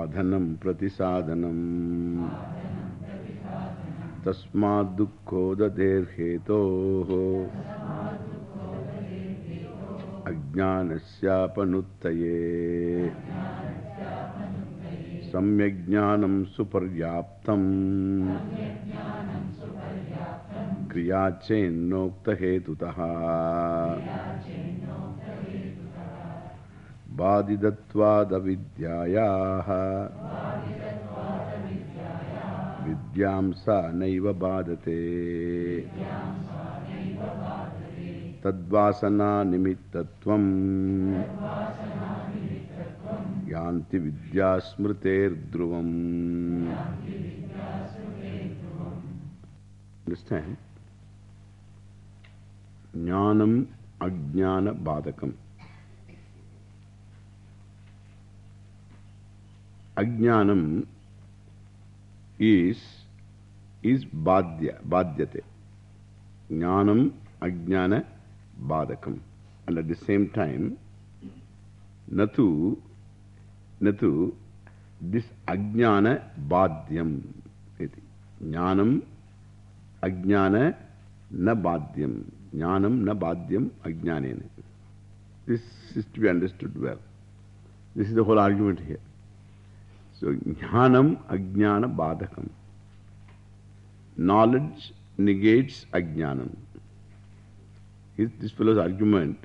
साधनं प्रतिसाधनम्। तस्माद्दुःखोदधेर्हेतोः अज्ञानस्यापनुत्तये। सम्यग्ज्ञानं सुपर्याप्तम्। क्रियाचेन्नोक्तहेतुतः। Suparyaptam Kriyachenokta hetutaha Badidattvadavidyayaha Vidyamsa naiva badate Tadvasana nimittatvam Yanti vidyasmriter dhruvam Understand? Jnanam Ajnana Badakam. Ajnanam is, is Badhya, Badhyate. Jnanam Ajnana Badakam. And at the same time, Natu, Natu, this Ajnana Badhyam. Jnanam Ajnana na Badhyam. Jnanam na Badhyam Ajnanena. This is to be understood well. This is the whole argument here. So, Jnanam Ajnana Badakam. Knowledge negates Ajnanam. This fellow's argument,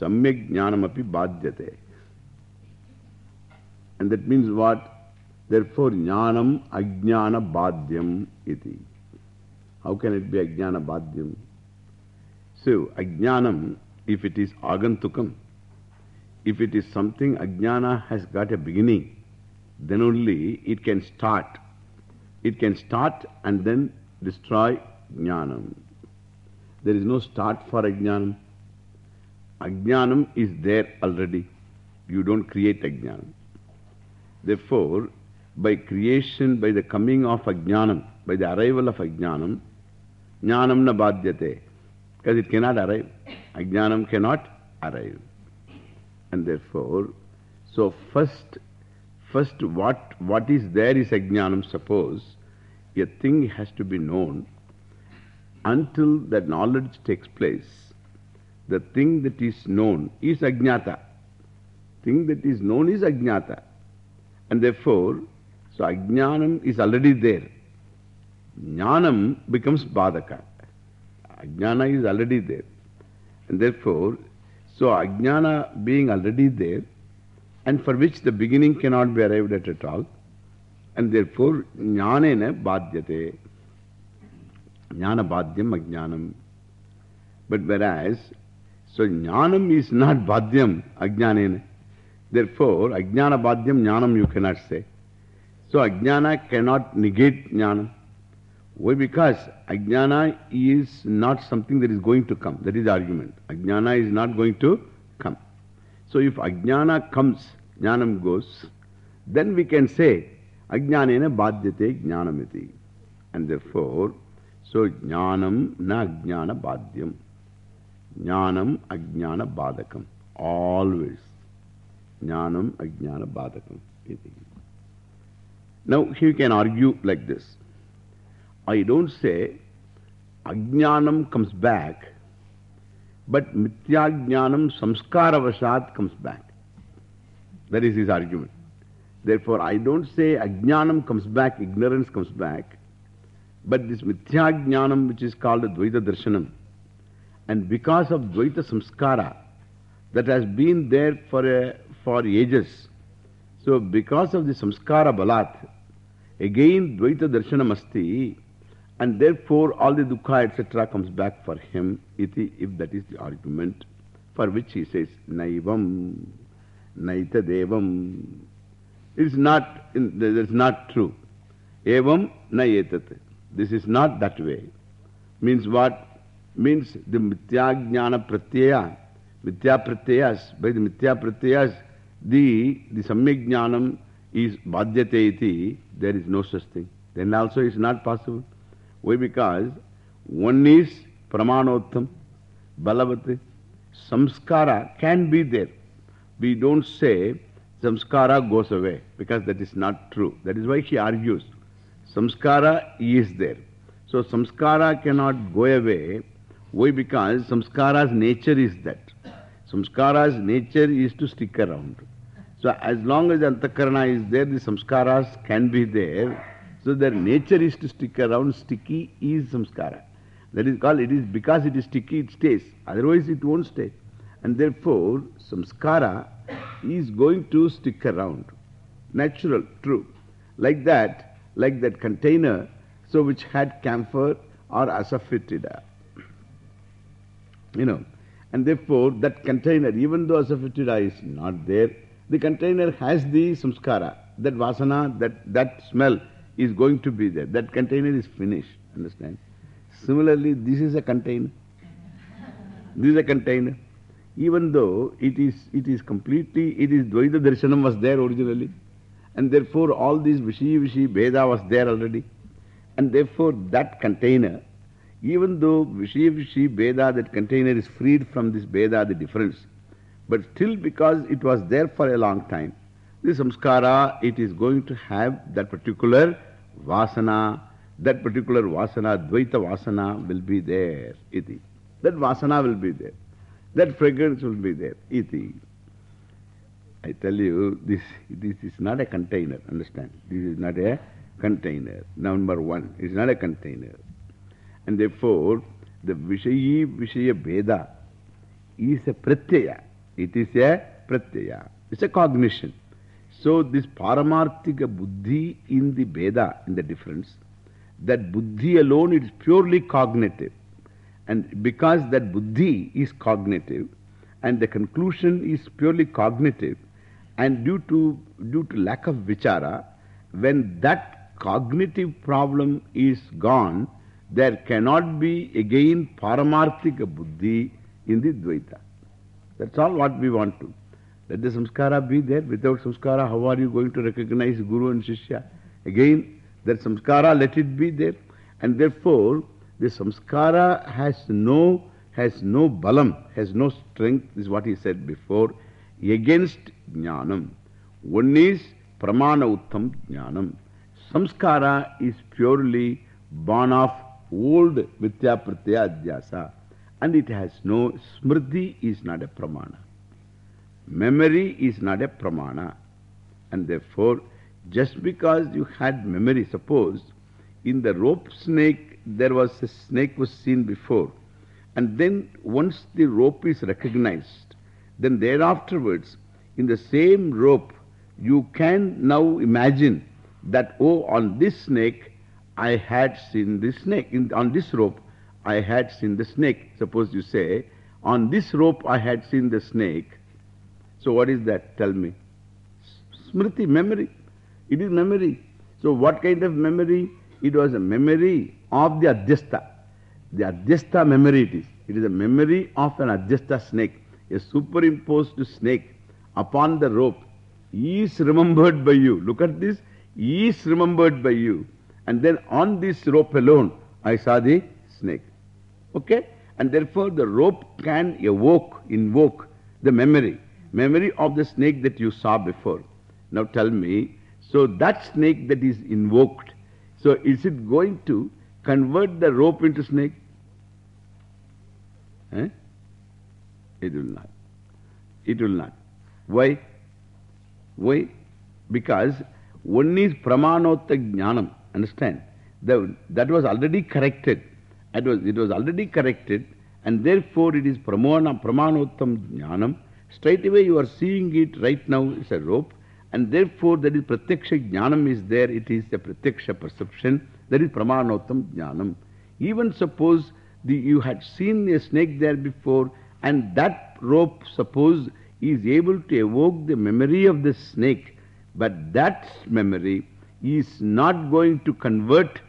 Samyak Jnanam api Badhyate. And that means what? Therefore, Jnanam Ajnana Badhyam iti. How can it be Ajnana Badhyam? So, Ajnanam, if it is Agantukam, if it is something Ajnana has got a beginning, then only it can start. It can start and then destroy Jnanam. There is no start for Ajnanam. Ajnanam is there already. You don't create Ajnanam. Therefore, by creation, by the coming of Ajnanam, by the arrival of Ajnanam, Jnanam na badhyate. Because it cannot arrive. Ajnanam cannot arrive. And therefore, so first, first what, what is there is Ajnanam. Suppose a thing has to be known until that knowledge takes place. The thing that is known is Ajnata. Thing that is known is Ajnata. And therefore, so Ajnanam is already there. Jnanam becomes Badaka. Ajnana is already there. And therefore, so Ajnana being already there, and for which the beginning cannot be arrived at at all, and therefore, Jnanena Badhyate. Jnana Badhyam Ajnanam. But whereas, so Jnanam is not Badhyam Ajnanena. Therefore, Ajnana Badhyam Jnanam you cannot say. So Ajnana cannot negate Jnanam. Why? Because Ajnana is not something that is going to come. That is the argument. Ajnana is not going to come. So if Ajnana comes, Jnanam goes, then we can say Ajnanena Badhyate Jnanamiti. And therefore, so Jnanam na Ajnana Badhyam. Jnanam Ajnana Badakam. Always. Jnanam Ajnana Badakam. Now, he can argue like this. I don't say Ajnanam comes back, but Mityajnanam Samskaravasat comes back. That is his argument. Therefore, I don't say Ajnanam comes back, ignorance comes back, but this Mityajnanam, which is called Dvaita Darshanam, and because of Dvaita Samskara that has been there for, a, for ages, so because of the Samskara Balat, again Dvaita Darshanam asti, and therefore all the dukkha etc. comes back for him, iti, if that is the argument, for which he says, Naivam, Naita Devam. It is not that's not true. Evam na etat. This is not that way. Means what? Means the Mithya Jnana Pratyaya, Mithya Pratyayas, by the Mithya Pratyayas, the, the Samyak Jnanam is Bhadyate iti, there is no such thing. Then also it's not possible. Why? Because one is Pramanottam, Balavati, Samskara can be there. We don't say samskara goes away because that is not true. That is why he argues. Samskara is there. So samskara cannot go away. Why? Because samskara's nature is that. Samskara's nature is to stick around. So as long as antakarana is there, the samskaras can be there. So their nature is to stick around. Sticky is samskara. That is called, it is because it is sticky, it stays. Otherwise it won't stay. And therefore, samskara is going to stick around. Natural, true. Like that, like that container, so which had camphor or asafoetida. You know, and therefore that container, even though asafoetida is not there, the container has the samskara. That vasana, that, that smell is going to be there. That container is finished. Understand? Similarly, this is a container. This is a container. Even though it is, it is completely, it is Dvaita Darshanam was there originally. And therefore all these Vishi Vishi Bheda was there already. And therefore that container, even though Vishi Vishi Bheda, that container is freed from this Bheda, the difference. But still because it was there for a long time, this samskara, it is going to have that particular vasana, that particular vasana, Dvaita vasana will be there, iti. That vasana will be there. That fragrance will be there, iti. I tell you, this, this is not a container, understand? This is not a container. Number one, it's not a container. And therefore, the Vishayi Vishaya Bheda is a pratyaya. It is a pratyaya. It's a cognition. So this paramarthika buddhi in the Bheda, in the difference, that buddhi alone is purely cognitive. And because that buddhi is cognitive, and the conclusion is purely cognitive, and due to, due to lack of vichara, when that cognitive problem is gone, there cannot be again paramarthika buddhi in the Dvaita. That's all what we want to. Let the samskara be there. Without samskara, how are you going to recognize Guru and Shishya? Again, that samskara, let it be there. And therefore, the samskara has no, has no balam, has no strength, is what he said before, against jnanam. One is pramana uttam jnanam. Samskara is purely born of old vitya pratyaya adhyasa. And it has no, smriti is not a pramana. Memory is not a pramana. And therefore, just because you had memory, suppose in the rope snake, there was a snake was seen before. And then once the rope is recognized, then thereafterwards, in the same rope, you can now imagine that, oh, on this snake, I had seen this snake. In, on this rope, I had seen the snake. Suppose you say, on this rope, I had seen the snake. So what is that? Tell me. Smriti, memory. It is memory. So what kind of memory? It was a memory of the Adhyastha. The Adhyastha memory it is. It is a memory of an Adhyastha snake. A superimposed snake upon the rope is remembered by you. Look at this. Is remembered by you. And then on this rope alone, I saw the snake. Okay? And therefore the rope can evoke, invoke the memory. Memory of the snake that you saw before. Now tell me, so that snake that is invoked, so is it going to convert the rope into snake? Eh? It will not. It will not. Why? Why? Because one is pramanotta jnanam. Understand? The, that was already corrected. It was, it was already corrected and therefore it is pramana, pramanottam jnanam. Straight away you are seeing it right now, it's a rope. And therefore that is pratyaksha jnanam is there, it is a pratyaksha perception, that is pramanottam jnanam. Even suppose the, you had seen a snake there before and that rope suppose is able to evoke the memory of the snake, But that memory is not going to convert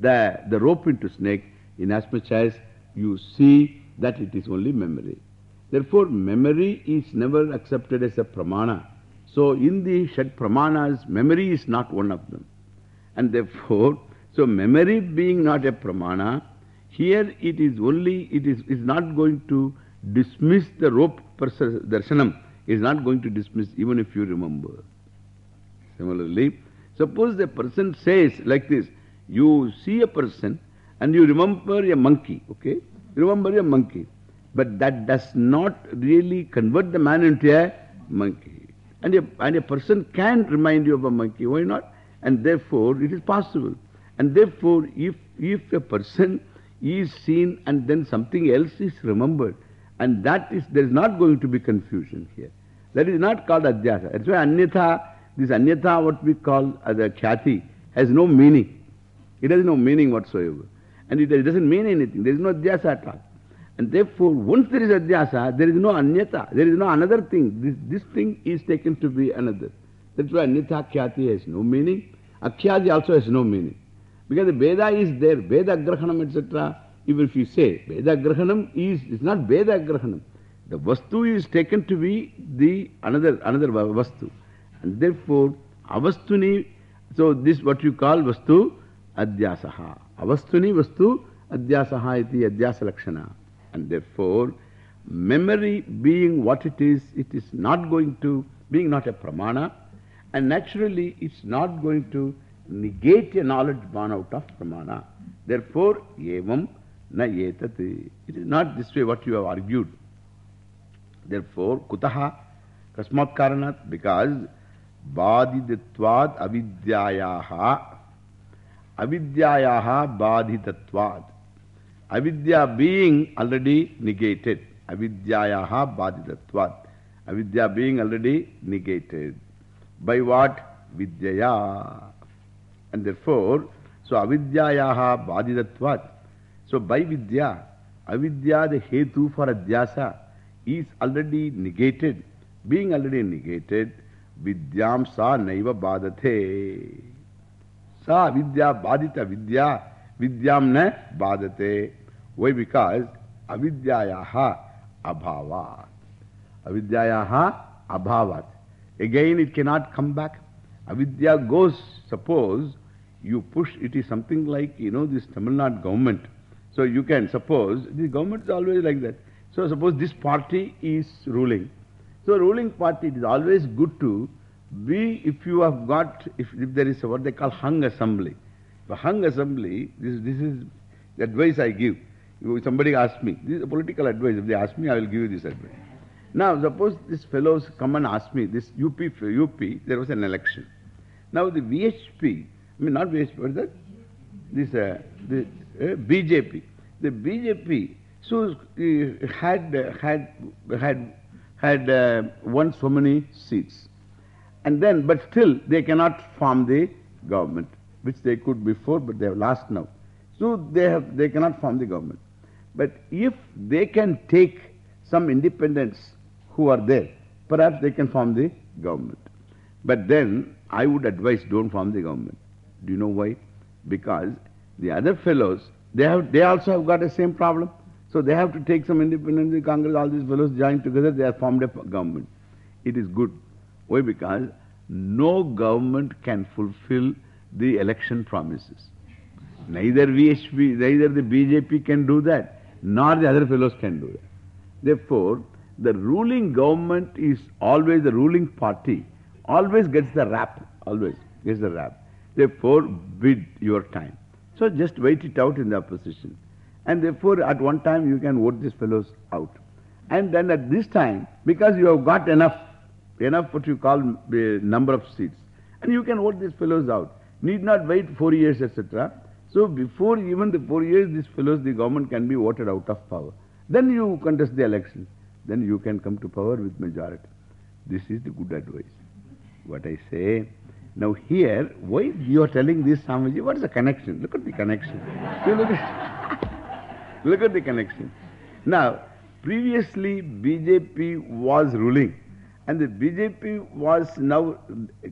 the, the rope into snake in as much as you see that it is only memory. Therefore, memory is never accepted as a pramana. So, in the Shat Pramanas, memory is not one of them. And therefore, so memory being not a pramana, here it is only, it is, is not going to dismiss the rope person darshanam, is not going to dismiss even if you remember. Similarly, suppose the person says like this, you see a person and you remember a monkey, okay? Remember a monkey. But that does not really convert the man into a monkey. And a, and a person can remind you of a monkey, why not? And therefore, it is possible. And therefore, if, if a person is seen and then something else is remembered, and that is, there is not going to be confusion here. That is not called adhyasa. That's why anyatha, this anyatha, what we call as a khyati, has no meaning. It has no meaning whatsoever. And it, doesn't mean anything. There is no adhyasa at all. And therefore, once there is adhyasa, there is no anyata. There is no another thing. This, this thing is taken to be another. That's why anyatha khyati has no meaning. Akhyati also has no meaning. Because the Bheda is there, Bheda Grahanam, etc. Even if you say Bheda Grahanam is, is not Bheda Grahanam. The Vastu is taken to be the another, another Vastu. And therefore, Avastuni, so this what you call Vastu, Adhyasaha. Avastuni Vastu, Adhyasaha iti Adhyasa Lakshana. And therefore, memory being what it is, it is not going to, being not a pramana, and naturally it's not going to negate a knowledge born out of pramana. Therefore, evam na etati. It is not this way what you have argued. Therefore, kutaha kasmat karanat because badiditvad avidyayaha avidyayaha baditatvad. Avidya being already negated. Avidyayaha baditatvad. Avidya being already negated. By what? Vidyaya. And therefore, so avidyayaha badidatvat. So by vidya, avidya, the hetu for adhyasa, is already negated. Being already negated, vidyam sa naiva badate. Sa avidya badita vidya, vidyam na badate. Why? Because avidyayaha abhavat. Avidyayaha abhavat. Again it cannot come back. Avidya goes, suppose, you push, it is something like, you know, this Tamil Nadu government. So you can suppose, the government is always like that. So suppose this party is ruling. So ruling party, it is always good to be, if you have got, if, if there is what they call hung assembly. The hung assembly, this, this is the advice I give. If somebody asks me, this is a political advice. If they ask me, I will give you this advice. Now, suppose these fellows come and ask me, this UP, UP, there was an election. Now the VHP, I mean not VHP, what is that? This, uh, the uh, BJP. The BJP so, uh, had, had, had, had uh, won so many seats. And then, but still, they cannot form the government, which they could before, but they have lost now. So, they, have, they cannot form the government. But if they can take some independents who are there, perhaps they can form the government. But then, I would advise don't form the government. Do you know why? Because the other fellows, they, have, they also have got the same problem. So they have to take some independence, the Congress, all these fellows join together, they have formed a government. It is good. Why? Because no government can fulfill the election promises. Neither VHP, neither the BJP can do that, nor the other fellows can do that. Therefore, the ruling government is always the ruling party, always gets the rap, always gets the rap. Therefore, bid your time. So just wait it out in the opposition. And therefore, at one time, you can vote these fellows out. And then at this time, because you have got enough, enough what you call the number of seats, and you can vote these fellows out. Need not wait four years, etc. So before even the four years, these fellows, the government can be voted out of power. Then you contest the election. Then you can come to power with majority. This is the good advice. What I say. Now here, why you are telling this Swamiji? What is the connection? Look at the connection. look at Look at the connection. Now, previously BJP was ruling And the BJP was now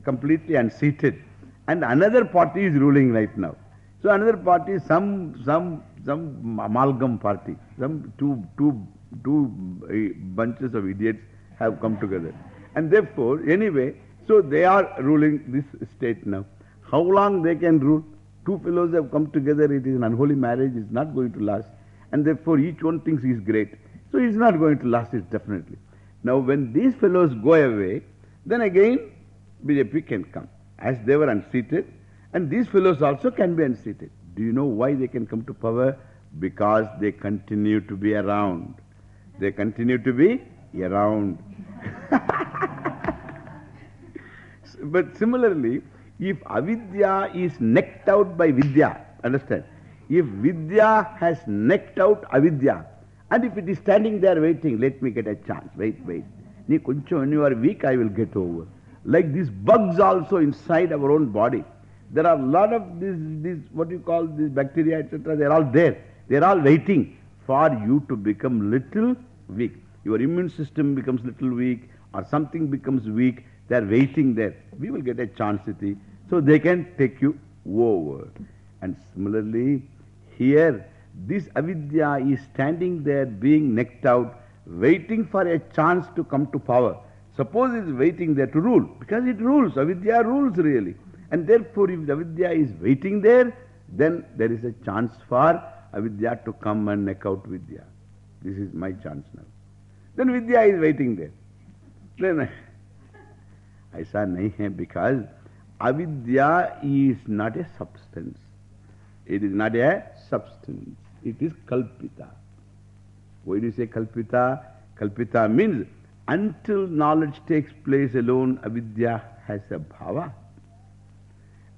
completely unseated. And another party is ruling right now. So another party, some, some, some amalgam party, some two, two, two uh, bunches of idiots have come together. And therefore, anyway, so they are ruling this state now. How long they can rule? Two fellows have come together, it is an unholy marriage, it's not going to last. And therefore, each one thinks he is great. So it's not going to last, it definitely. Now, when these fellows go away, then again BJP can come. As they were unseated, and these fellows also can be unseated. Do you know why they can come to power? Because they continue to be around. They continue to be around. but similarly, if avidya is necked out by vidya, understand? If vidya has necked out avidya, and if it is standing there waiting, let me get a chance, wait, wait. When you are weak, I will get over. Like these bugs also inside our own body. There are a lot of these, these what you call these bacteria, etc. They are all there. They are all waiting for you to become little weak. Your immune system becomes little weak or something becomes weak. They are waiting there. We will get a chance, Iti. So they can take you over. And similarly, here, this avidya is standing there being necked out, waiting for a chance to come to power. Suppose it is waiting there to rule, because it rules, avidya rules really. And therefore, if avidya is waiting there, then there is a chance for avidya to come and neck out vidya. This is my chance now. Then vidya is waiting there. Then I said, nahi because avidya is not a substance. It is not a substance. It is kalpita. Why do you say kalpita? Kalpita means until knowledge takes place alone, avidya has a bhava.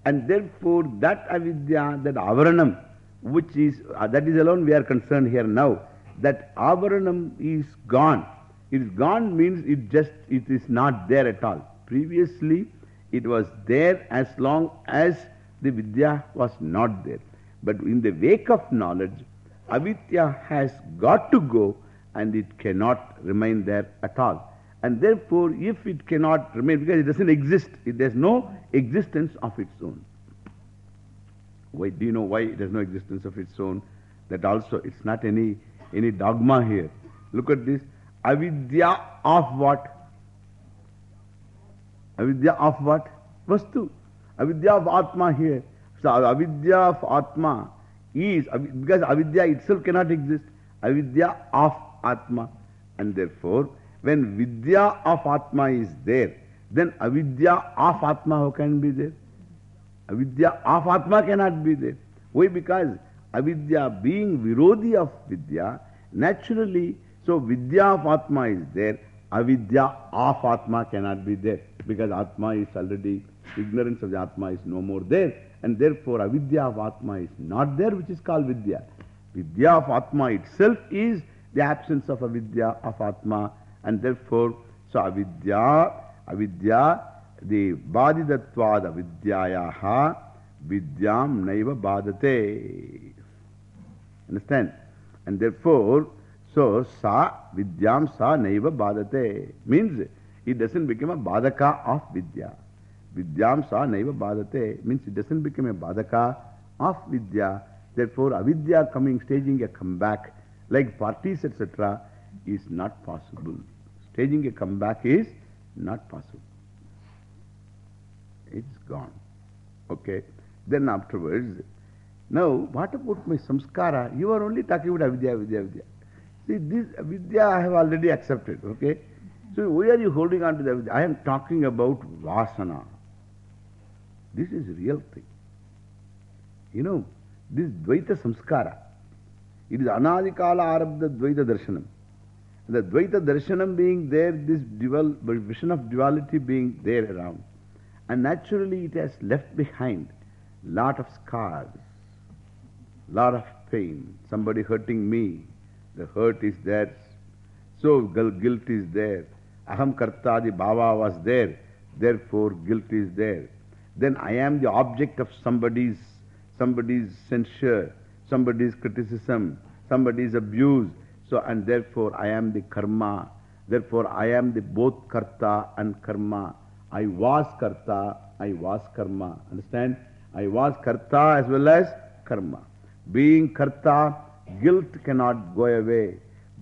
And therefore, that avidya, that avaranam, which is, uh, that is alone we are concerned here now, that avaranam is gone. It is gone means it just, it is not there at all. Previously, it was there as long as the vidya was not there. But in the wake of knowledge, avidya has got to go and it cannot remain there at all. And therefore, if it cannot remain, because it doesn't exist, it, there's no existence of its own. Why, do you know why it has no existence of its own? That also, it's not any, any dogma here. Look at this. Avidya of what? Avidya of what? Vastu. Avidya of Atma here. So, avidya of Atma is, because avidya itself cannot exist. Avidya of Atma. And therefore, when vidya of Atma is there, then avidya of Atma how can be there? Avidya of Atma cannot be there. Why? Because avidya being virodhi of vidya, naturally, so vidya of Atma is there, avidya of Atma cannot be there. Because Atma is already, ignorance of the Atma is no more there. And therefore, avidya of Atma is not there, which is called vidya. Vidya of Atma itself is the absence of avidya of Atma. And therefore, so avidya, avidya, the badidatvad avidyayaha vidyam naiva badate. Understand? And therefore, so sa vidyam sa naiva badate means it doesn't become a badaka of vidya. Vidyam sa naiva badate means it doesn't become a badaka of vidya. Therefore, avidya coming, staging a comeback like parties, etc., is not possible. Staging a comeback is not possible. It's gone. Okay. Then afterwards, now what about my samskara? You are only talking about avidya, avidya, avidya. See, this avidya I have already accepted. Okay. So why are you holding on to the avidya? I am talking about vasana. This is real thing. You know, this Dvaita Samskara. It is Anadikala Arabdha Dvaita Darshanam. The Dvaita Darshanam being there, this dual, vision of duality being there around. And naturally it has left behind lot of scars, lot of pain. Somebody hurting me, the hurt is there. So guilt is there. Aham Kartadi Bhava was there, therefore guilt is there. Then I am the object of somebody's, somebody's censure, somebody's criticism, somebody's abuse. So, and therefore I am the karma. Therefore, I am the both karta and karma. I was karta, I was karma. Understand? I was karta as well as karma. Being karta, guilt cannot go away.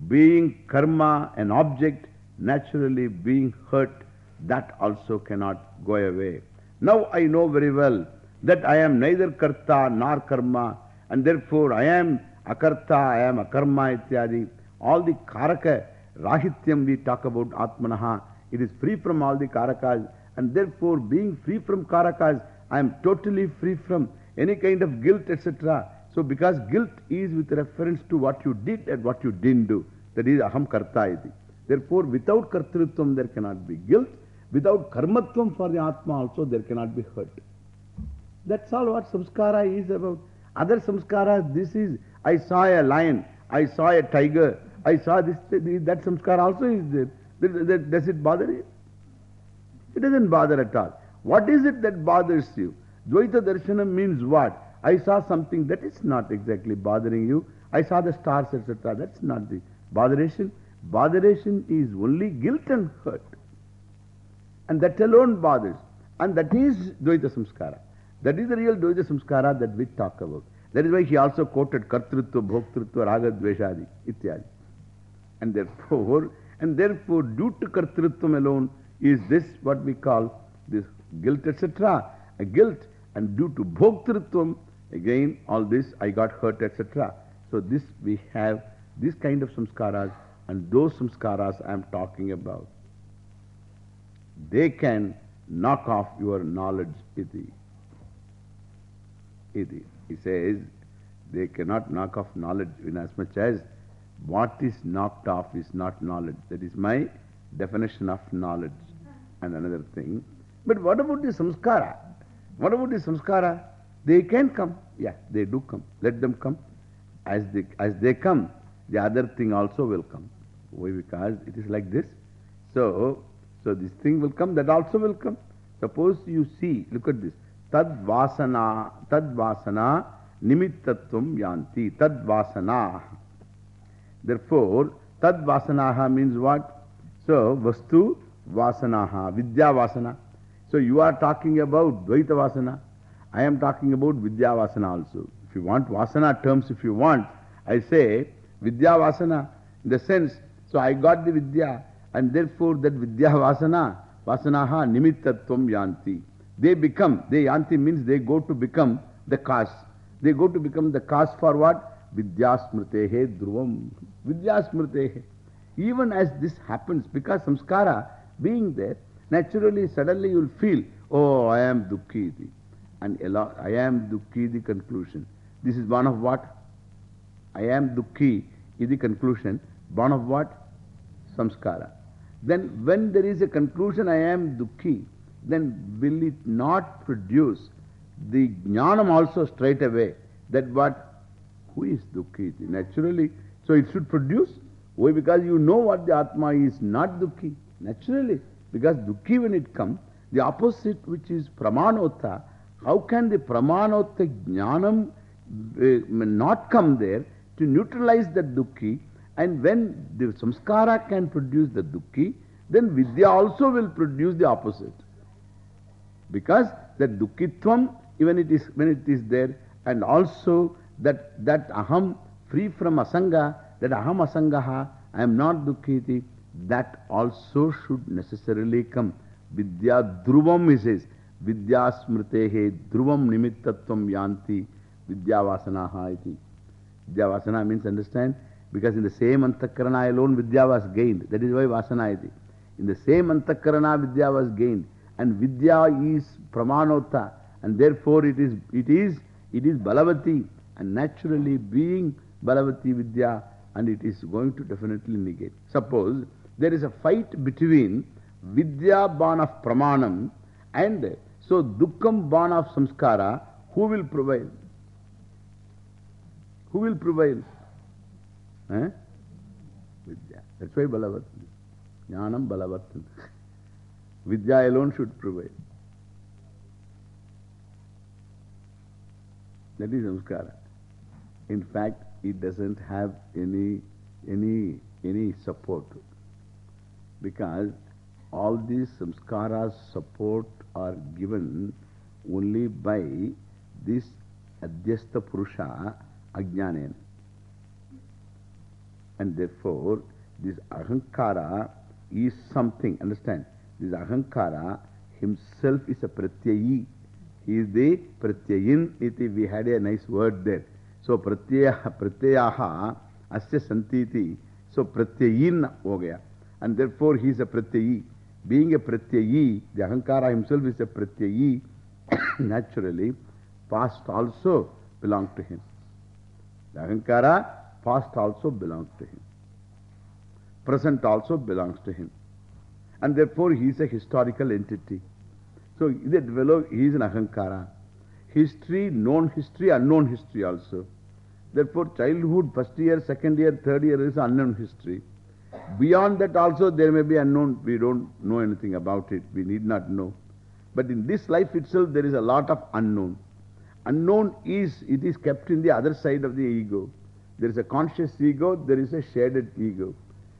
Being karma, an object, naturally being hurt, that also cannot go away. Now I know very well that I am neither karta nor karma, and therefore I am akarta, I am akarma, ityadi. All the karaka, rahityam we talk about atmanaha, it is free from all the karakas, and therefore being free from karakas, I am totally free from any kind of guilt, etc. So because guilt is with reference to what you did and what you didn't do, that is aham karta iti. Therefore, without kartrutvam there cannot be guilt. Without karmatvam for the Atma also there cannot be hurt. That's all what samskara is about. Other samskaras, this is, I saw a lion, I saw a tiger, I saw this, that samskara also is there. Does it bother you? It doesn't bother at all. What is it that bothers you? Dvaita darshanam means what? I saw something that is not exactly bothering you. I saw the stars, etc. That's not the botheration. Botheration is only guilt and hurt. And that alone bothers. And that is Dvaita Samskara. That is the real Dvaita Samskara that we talk about. That is why he also quoted Kartrutva, Bhoktrutva, Raga, Dveshadi, Ityadi. And therefore, and therefore, due to Kartrutvam alone, is this what we call this guilt, etc. A guilt. And due to Bhoktrutvam, again, all this, I got hurt, etc. So this we have, this kind of samskaras, and those samskaras I am talking about. They can knock off your knowledge, iti. Iti. He says, they cannot knock off knowledge in as much as what is knocked off is not knowledge. That is my definition of knowledge. And another thing. But what about the samskara? What about the samskara? They can come. Yeah, they do come. Let them come. As they, as they come, the other thing also will come. Why? Because it is like this. So, so this thing will come, that also will come. Suppose you see, look at this. Tad vasana, tad vasana nimittatvam yanti. Tad. Therefore, tad means what? So, vastu vasanaha, vidya vasana. So, you are talking about dvaita vasana. I am talking about vidya vasana also. If you want vasana terms, if you want, I say vidya vasana in the sense, so I got the vidya and therefore that vidya vasana, vasanaha nimittatvam yanti. They become, they yanti means they go to become the cause. They go to become the cause for what? Vidya smritehe dhruvam. Vidya smritehe. Even as this happens, because samskara being there, naturally, suddenly you will feel, oh, I am dukkhi. And I am dukkhi, the conclusion. This is one of what? I am dukkhi, is the conclusion. Born of what? Samskara. Then when there is a conclusion, I am dukkhi, then will it not produce the jnanam also straight away that what? Who is dukkhi? Naturally. So it should produce. Why? Because you know what the Atma is not dukkhi. Naturally. Because dukkhi when it comes, the opposite which is pramanota, how can the pramanota jnanam uh, not come there to neutralize that dukkhi? And when the samskara can produce the dukkhi, then vidya also will produce the opposite. Because that dukkhitvam, even it is, when it is there, and also that, that aham free from asanga, that aham asangaha, I am not dukkhiti, that also should necessarily come. Vidya dhruvam, he says, vidya smritehe dhruvam nimittatvam yanti vidya vasanaha iti. Vidya vasana means understand? Because in the same antakarana alone vidya was gained. That is why vasana iti. In the same antakarana vidya was gained. And vidya is pramanota. And therefore it is, it is, it is balavati. And naturally being balavati vidya and it is going to definitely negate. Suppose there is a fight between vidya ban of pramanam and so dukkham ban of samskara, who will prevail? Who will prevail? Eh? Vidya. That's why balavat. Jnanam balavat. Vidya alone should prevail. That is samskara. In fact, it doesn't have any, any, any support. Because all these samskaras support are given only by this adhyastha purusha. And therefore, this ahankara is something, understand? This ahankara himself is a pratyayi. He is the pratyayin. Iti, we had a nice word there. So, pratyaha, pratyaha asya santiti. So, pratyayin ho gaya. And therefore, he is a pratyayi. Being a pratyayi, the ahankara himself is a pratyayi. Naturally, past also belong to him. The ahankara, past also belongs to him. Present also belongs to him. And therefore, he is a historical entity. So, that fellow, he is an ahankara. History, known history, unknown history also. Therefore, childhood, first year, second year, third year is unknown history. Beyond that also there may be unknown. We don't know anything about it. We need not know. But in this life itself, there is a lot of unknown. Unknown is, it is kept in the other side of the ego. There is a conscious ego, there is a shaded ego.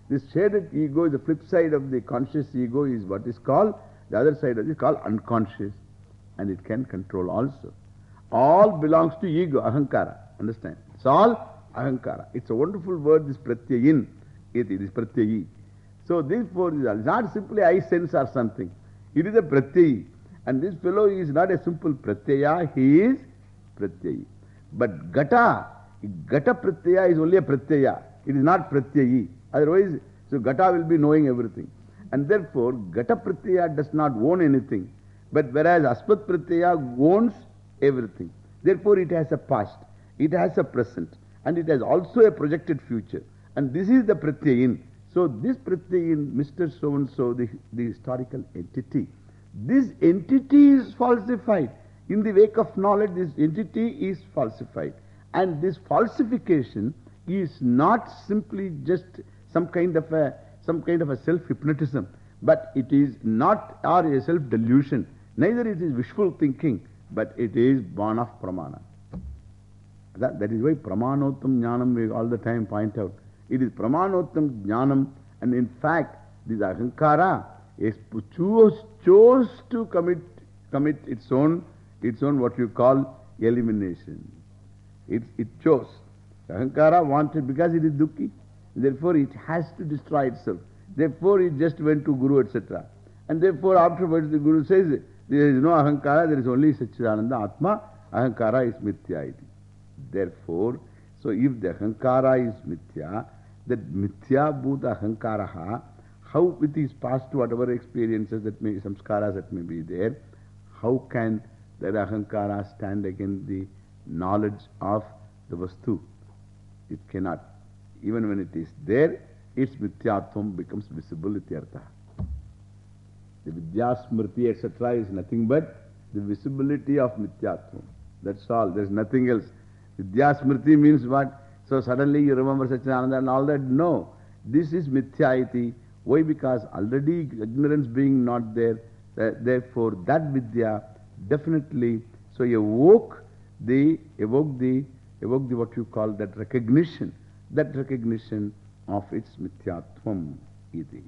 This shaded ego the flip side of the conscious ego is what is called, the other side of it is called unconscious. And it can control also. All belongs to ego, ahankara. Understand? It's all ahankara. It's a wonderful word, this pratyayin. It is pratyayi. So therefore, it's not simply I sense or something. It is a pratyayi. And this fellow is not a simple pratyaya, he is pratyayi. But gata, gata pratyaya is only a pratyaya. It is not pratyayi. Otherwise, so gata will be knowing everything. And therefore, gata pratyaya does not own anything. But whereas asmat pratyaya owns everything. Therefore, it has a past, it has a present, and it has also a projected future. And this is the pratyayin. So, this pratyayin, Mr. So and so, the, the historical entity, this entity is falsified. In the wake of knowledge, this entity is falsified. And this falsification is not simply just some kind of a, some kind of a self-hypnotism, but it is not or a self-delusion. Neither it is wishful thinking, but it is born of pramana. That, that is why pramanotam jnanam we all the time point out. It is pramanotam jnanam and in fact this ahankara is chose, chose to commit, commit its own, its own what you call elimination. It, it chose. Ahankara wanted because it is dukkhi. Therefore it has to destroy itself. Therefore it just went to Guru etc. And therefore afterwards the Guru says there is no Ahankara, there is only Satchidananda Atma. Ahankara is mithya. Therefore, so if the Ahankara is mithya, that mithya bhuta Ahankaraha, how with his past whatever experiences that may, samskaras that may be there, how can that Ahankara stand against the knowledge of the Vastu? It cannot. Even when it is there, its mithyatvam becomes visible ityartha. The vidyasmriti etc. is nothing but the visibility of mithyatvam. That's all. There's nothing else. Vidyasmriti means what? So suddenly you remember Satchidananda and all that. No. This is mithyayati. Why? Because already ignorance being not there, uh, therefore that vidya definitely, so you evoke the, evoke the, evoke the what you call that recognition, that recognition of its mithyatvam iti.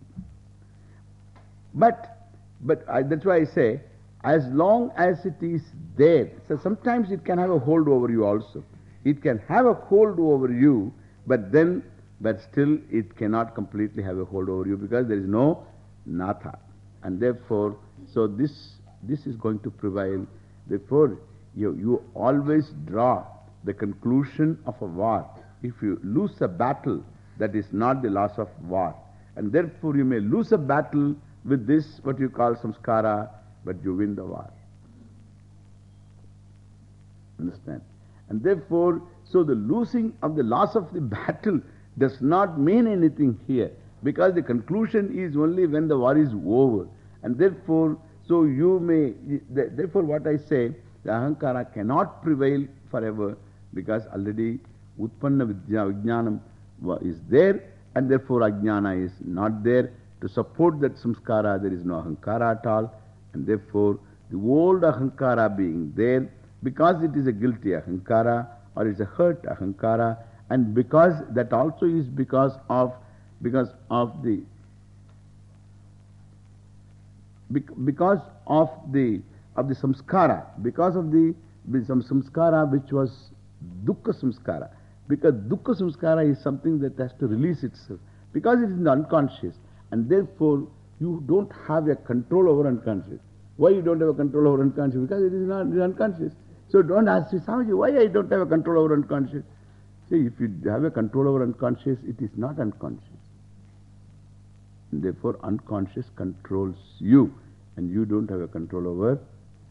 But, but I, that's why I say, as long as it is there, so sometimes it can have a hold over you also. It can have a hold over you, but then, but still it cannot completely have a hold over you because there is no natha. And therefore, so this, this is going to prevail. Therefore, you, you always draw the conclusion of a war. If you lose a battle, that is not the loss of war. And therefore, you may lose a battle with this, what you call samskara, but you win the war. Understand? And therefore, so the losing of the loss of the battle does not mean anything here. Because the conclusion is only when the war is over. And therefore, so you may, therefore what I say, the ahankara cannot prevail forever because already utpanna vidya, vijnanam is there and therefore ajnana is not there. To support that samskara, there is no ahankara at all. And therefore, the old ahankara being there, because it is a guilty ahankara or it's a hurt ahankara, and because that also is because of, because of the because of the, of the samskara, because of the, some samskara which was dukkha samskara. Because dukkha samskara is something that has to release itself. Because it is in the unconscious. And therefore, you don't have a control over unconscious. Why you don't have a control over unconscious? Because it is not it is unconscious. So don't ask me, Swamiji, why I don't have a control over unconscious? See, if you have a control over unconscious, it is not unconscious. Therefore, unconscious controls you, and you don't have a control over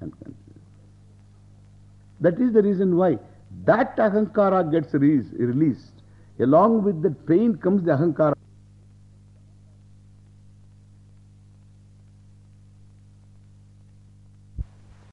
unconscious. That is the reason why that ahankara gets released. Along with that pain comes the ahankara